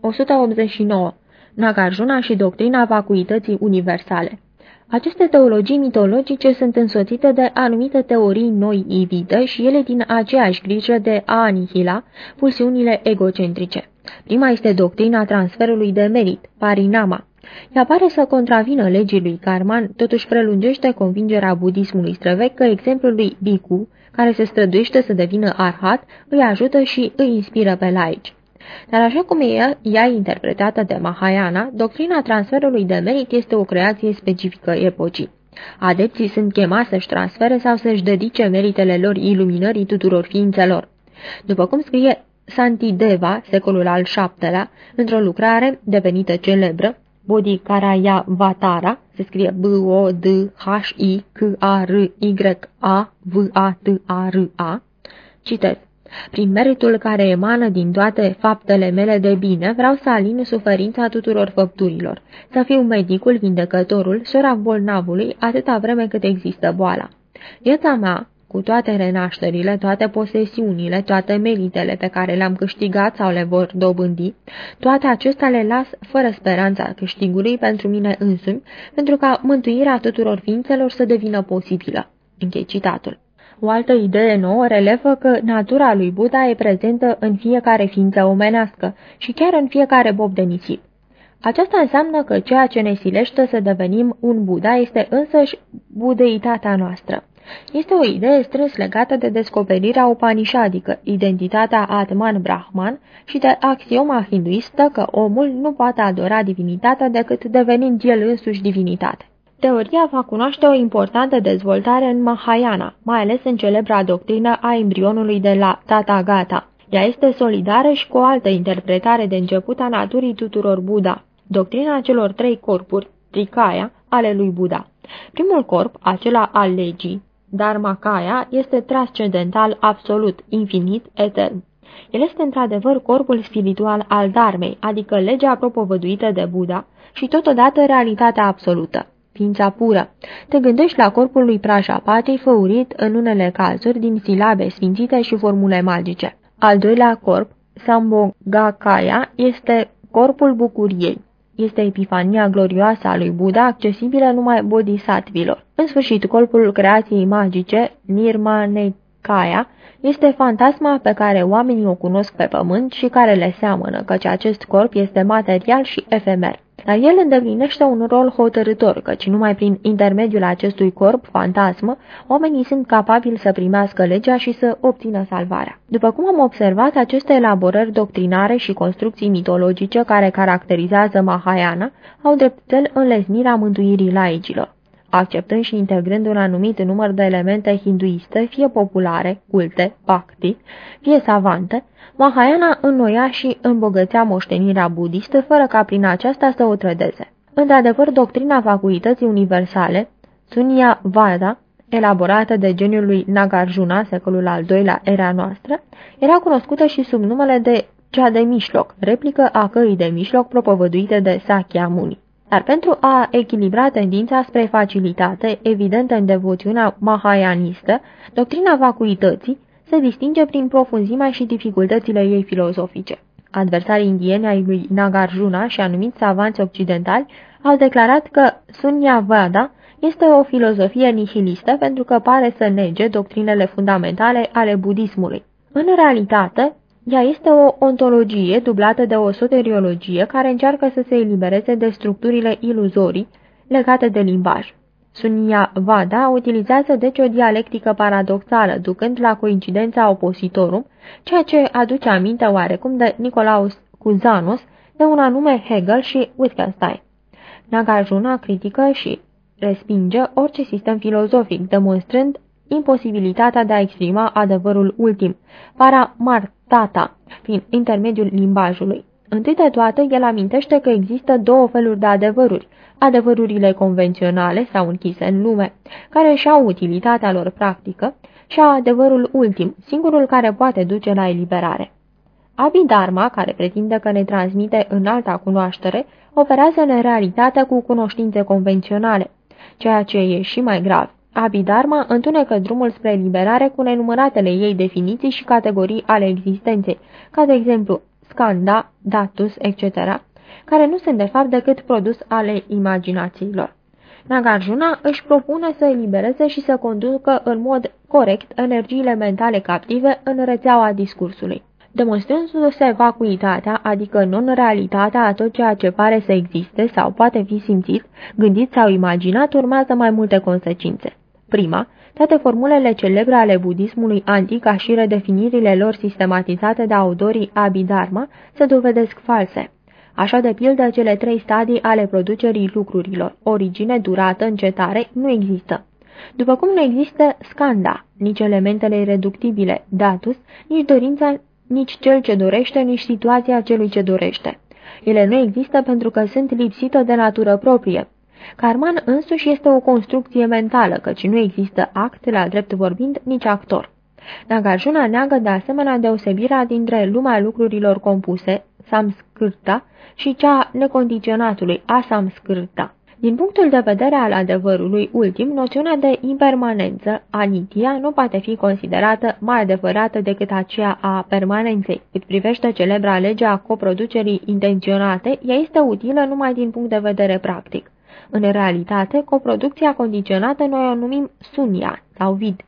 189. Nagarjuna și doctrina vacuității universale aceste teologii mitologice sunt însoțite de anumite teorii noi ivite și ele din aceeași grijă de a anihila pulsiunile egocentrice. Prima este doctrina transferului de merit, parinama. Ea pare să contravină legii lui Karman, totuși prelungește convingerea budismului străvechi că exemplul lui Biku, care se străduiește să devină arhat, îi ajută și îi inspiră pe laici. Dar așa cum e ea interpretată de Mahayana, doctrina transferului de merit este o creație specifică epocii. Adepții sunt chemați să-și transfere sau să-și dedice meritele lor iluminării tuturor ființelor. După cum scrie Santideva, secolul al VII-lea, într-o lucrare devenită celebră, Bodhikaraya Vatara, se scrie B-O-D-H-I-K-A-R-Y-A-V-A-T-A-R-A, citez. Prin meritul care emană din toate faptele mele de bine, vreau să alin suferința tuturor făpturilor, să fiu medicul, vindecătorul, sora bolnavului, atâta vreme cât există boala. Viața mea, cu toate renașterile, toate posesiunile, toate meritele pe care le-am câștigat sau le vor dobândi, toate acestea le las fără speranța câștigului pentru mine însumi, pentru ca mântuirea tuturor ființelor să devină posibilă. Închei citatul. O altă idee nouă relevă că natura lui Buddha e prezentă în fiecare ființă omenească și chiar în fiecare bob de nisip. Aceasta înseamnă că ceea ce ne silește să devenim un Buddha este însăși budeitatea noastră. Este o idee strâns legată de descoperirea upanishadică, identitatea Atman Brahman și de axioma hinduistă că omul nu poate adora divinitatea decât devenind el însuși divinitate. Teoria va cunoaște o importantă dezvoltare în Mahayana, mai ales în celebra doctrină a embrionului de la Tathagata. Ea este solidară și cu o altă interpretare de început a naturii tuturor Buddha, doctrina celor trei corpuri, Trikaya, ale lui Buddha. Primul corp, acela al legii, Dharmakaya, este transcendental absolut, infinit, etern. El este într-adevăr corpul spiritual al Dharmei, adică legea propovăduită de Buddha, și totodată realitatea absolută ființa pură. Te gândești la corpul lui Prajapati făurit în unele cazuri din silabe sfințite și formule magice. Al doilea corp, Sambhogakaya, este corpul bucuriei. Este epifania glorioasă a lui Buddha, accesibilă numai bodhisattvilor. În sfârșit, corpul creației magice, Nirmanekaya, este fantasma pe care oamenii o cunosc pe pământ și care le seamănă, căci acest corp este material și efemer. Dar el îndeplinește un rol hotărător, căci numai prin intermediul acestui corp, fantasmă, oamenii sunt capabili să primească legea și să obțină salvarea. După cum am observat, aceste elaborări doctrinare și construcții mitologice care caracterizează Mahayana au drept cel înlesnirea mântuirii laicilor acceptând și integrând un anumit număr de elemente hinduiste, fie populare, culte, bhakti, fie savante, Mahayana înnoia și îmbogățea moștenirea budistă fără ca prin aceasta să o trădeze. Într-adevăr, doctrina vacuității universale, Sunya Vada, elaborată de geniul lui Nagarjuna, secolul al doilea era noastră, era cunoscută și sub numele de cea de mijloc, replică a căii de mijloc propovăduite de Sakyamuni. Dar pentru a echilibra tendința spre facilitate, evidentă în devoțiunea mahayanistă, doctrina vacuității se distinge prin profunzimea și dificultățile ei filozofice. Adversarii indieni ai lui Nagarjuna și anumiți savanți occidentali au declarat că Sunyavada este o filozofie nihilistă pentru că pare să nege doctrinele fundamentale ale budismului. În realitate, ea este o ontologie dublată de o soteriologie care încearcă să se elibereze de structurile iluzorii legate de limbaj. Sunia Vada utilizează deci o dialectică paradoxală, ducând la coincidența opositorum, ceea ce aduce aminte oarecum de Nicolaus Cusanus, de un anume Hegel și Wittgenstein. Nagarjuna critică și respinge orice sistem filozofic, demonstrând imposibilitatea de a exprima adevărul ultim, para martata, prin intermediul limbajului. Întâi de toate, el amintește că există două feluri de adevăruri, adevărurile convenționale sau închise în lume, care și-au utilitatea lor practică, și adevărul ultim, singurul care poate duce la eliberare. Abhidharma, care pretinde că ne transmite în alta cunoaștere, operează în realitate cu cunoștințe convenționale, ceea ce e și mai grav. Abhidharma întunecă drumul spre eliberare cu nenumăratele ei definiții și categorii ale existenței, ca de exemplu scanda, datus, etc., care nu sunt de fapt decât produs ale imaginațiilor. Nagarjuna își propune să elibereze și să conducă în mod corect energiile mentale captive în rețeaua discursului. Demonstrându-se vacuitatea, adică non-realitatea a tot ceea ce pare să existe sau poate fi simțit, gândit sau imaginat, urmează mai multe consecințe. Prima, toate formulele celebre ale budismului antic, ca și redefinirile lor sistematizate de autorii Abhidharma, se dovedesc false. Așa de pildă, cele trei stadii ale producerii lucrurilor, origine, durată, încetare, nu există. După cum nu există scanda, nici elementele irreductibile, datus, nici dorința, nici cel ce dorește, nici situația celui ce dorește. Ele nu există pentru că sunt lipsite de natură proprie. Carman însuși este o construcție mentală, căci nu există act, la drept vorbind, nici actor. Nagarjuna neagă de asemenea deosebirea dintre lumea lucrurilor compuse, samskrta, și cea necondiționatului, asamskrta. Din punctul de vedere al adevărului ultim, noțiunea de impermanență, anitia, nu poate fi considerată mai adevărată decât aceea a permanenței. Cât privește celebra lege a coproducerii intenționate, ea este utilă numai din punct de vedere practic. În realitate, coproducția condiționată noi o numim sunia sau vid.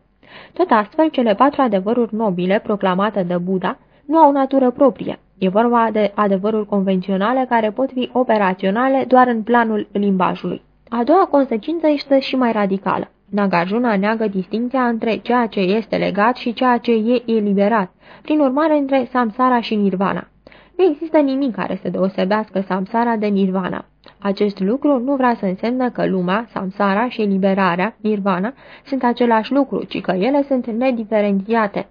Tot astfel, cele patru adevăruri nobile proclamate de Buddha nu au natură proprie. E vorba de adevăruri convenționale care pot fi operaționale doar în planul limbajului. A doua consecință este și mai radicală. Nagarjuna neagă distinția între ceea ce este legat și ceea ce e eliberat, prin urmare între samsara și nirvana. Nu există nimic care să deosebească samsara de nirvana. Acest lucru nu vrea să însemne că lumea, samsara și eliberarea, nirvana, sunt același lucru, ci că ele sunt nediferențiate.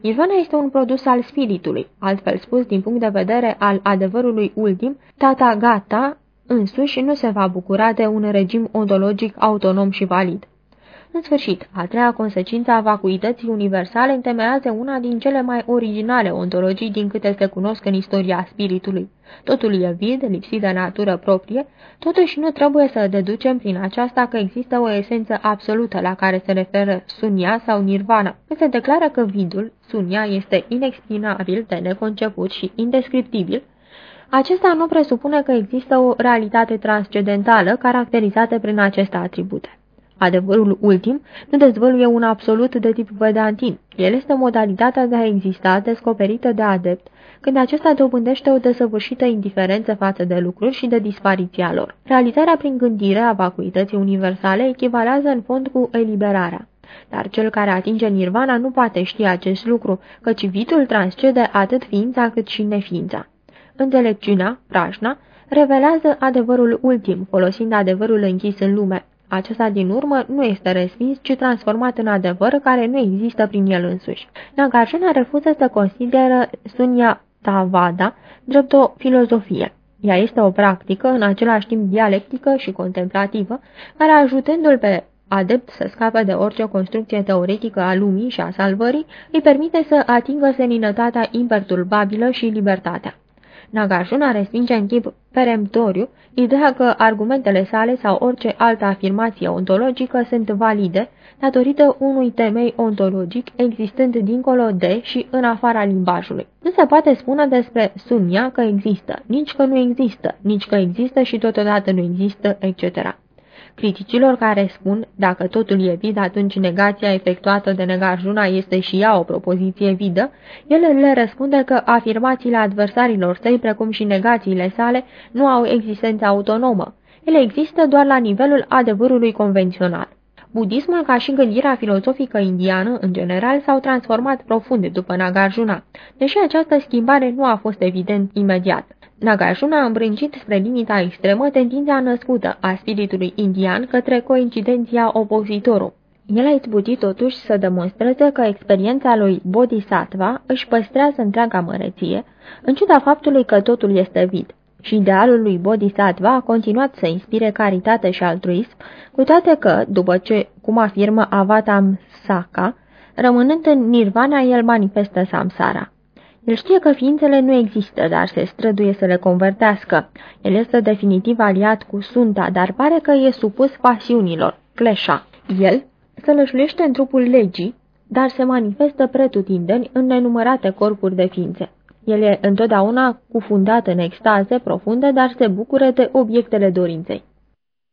Nirvana este un produs al spiritului, altfel spus din punct de vedere al adevărului ultim, Tata Gata însuși nu se va bucura de un regim ontologic autonom și valid. În sfârșit, a treia consecință a vacuității universale întemeiază una din cele mai originale ontologii din câte se cunosc în istoria spiritului. Totul e vid, lipsit de natură proprie, totuși nu trebuie să deducem prin aceasta că există o esență absolută la care se referă sunia sau nirvana. Se declară că vidul, sunia, este inexplicabil de neconceput și indescriptibil, acesta nu presupune că există o realitate transcendentală caracterizată prin aceste atribute. Adevărul ultim nu dezvăluie un absolut de tip vedantin. El este modalitatea de a exista descoperită de adept, când acesta dobândește o desăvârșită indiferență față de lucruri și de dispariția lor. Realizarea prin gândire a vacuității universale echivalează în fond cu eliberarea. Dar cel care atinge nirvana nu poate ști acest lucru, căci vitul transcede atât ființa cât și neființa. Înțelepciunea, prașna, revelează adevărul ultim, folosind adevărul închis în lume. Acesta din urmă nu este respins, ci transformat în adevăr care nu există prin el însuși. Nagarjuna refuză să consideră Sunya Tavada drept o filozofie. Ea este o practică, în același timp dialectică și contemplativă, care ajutându-l pe adept să scape de orice construcție teoretică a lumii și a salvării, îi permite să atingă seninătatea imperturbabilă și libertatea. Nagarjuna respinge în chip peremptoriu ideea că argumentele sale sau orice altă afirmație ontologică sunt valide datorită unui temei ontologic existând dincolo de și în afara limbajului. Nu se poate spune despre sunia că există, nici că nu există, nici că există și totodată nu există, etc. Criticilor care spun, dacă totul e vid, atunci negația efectuată de negarjuna este și ea o propoziție vidă, el le răspunde că afirmațiile adversarilor săi, precum și negațiile sale, nu au existență autonomă. Ele există doar la nivelul adevărului convențional. Budismul, ca și gândirea filozofică indiană, în general, s-au transformat profund după Nagarjuna, deși această schimbare nu a fost evident imediat. Nagarjuna a îmbrâncit spre limita extremă tendința născută a spiritului indian către coincidenția opozitorul. El a izbutit totuși să demonstreze că experiența lui Bodhisattva își păstrează întreaga măreție, în ciuda faptului că totul este vid. Și idealul lui Bodhisattva a continuat să inspire caritate și altruism, cu toate că, după ce, cum afirmă Avatam Saka, rămânând în nirvana, el manifestă samsara. El știe că ființele nu există, dar se străduie să le convertească. El este definitiv aliat cu Sunta, dar pare că e supus pasiunilor, cleșa. El se lășluiește în trupul legii, dar se manifestă pretutindeni în nenumărate corpuri de ființe. El e întotdeauna cufundat în extaze profundă, dar se bucură de obiectele dorinței.